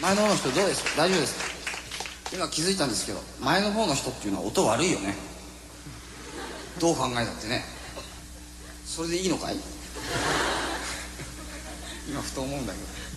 前の方の人どうです大丈夫ですか？今気づいたんですけど前の方の人っていうのは音悪いよね。どう考えたってね。それでいいのかい？今ふと思うんだけど。